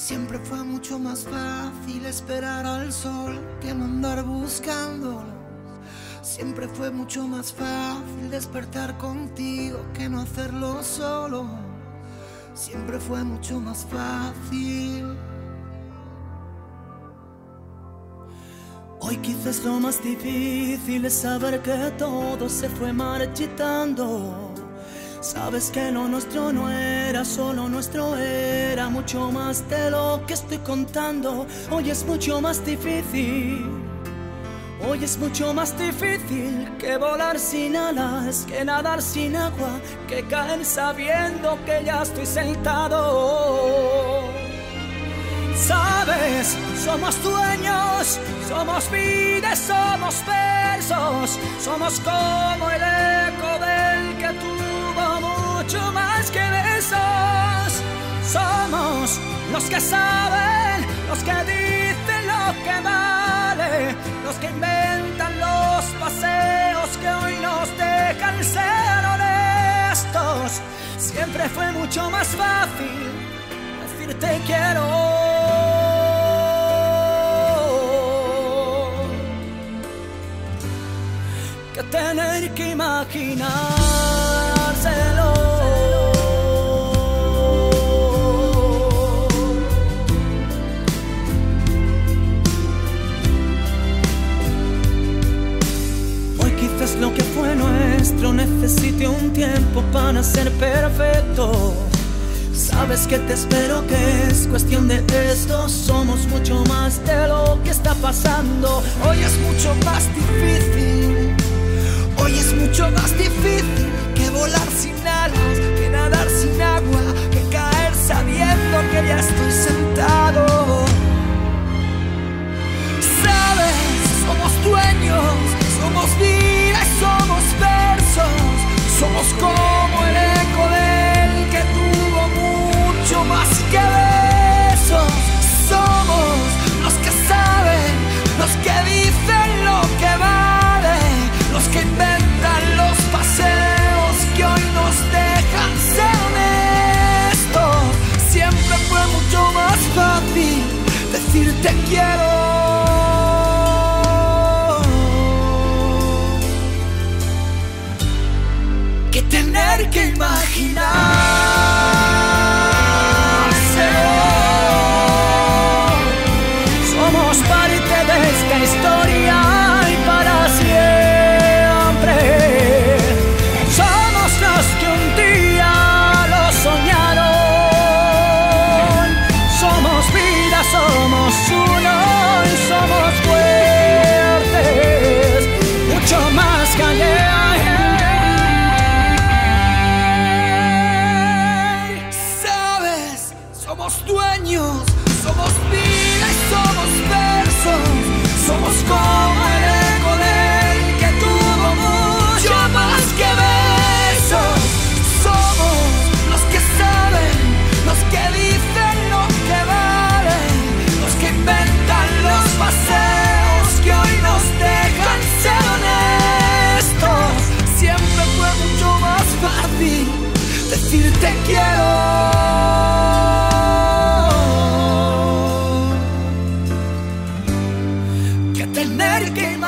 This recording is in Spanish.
Siempre fue mucho más fácil esperar al sol que no andar buscándolo. Siempre fue mucho más fácil despertar contigo que no hacerlo solo. Siempre fue mucho más fácil. Hoy quizás lo más difícil es saber que todo se fue marchitando. Sabes que lo nuestro no era solo nuestro, era mucho más de lo que estoy contando. Hoy es mucho más difícil. Hoy es mucho más difícil que volar sin alas, que nadar sin agua, que caer sabiendo que ya estoy sentado. Sabes, somos dueños, somos vidas, somos versos, somos como el los que saben, los que dicen lo que vale, los que inventan los paseos que hoy nos dejan ser honestos. Siempre fue mucho más fácil decirte quiero. que tener que imaginárselo. Necesite un tiempo para ser perfecto. Sabes que te espero que es cuestión de esto. Somos mucho más de lo que está pasando. Hoy es mucho más difícil. Quiero. que tener que imaginarse. Somos dueños, somos vida y somos versos. Somos como el eco del que tuvo mucho más que besos. Somos los que saben, los que dicen lo que vale, los que inventan los paseos que hoy nos dejan ser honestos. Siempre fue mucho más fácil decirte quiero tener que.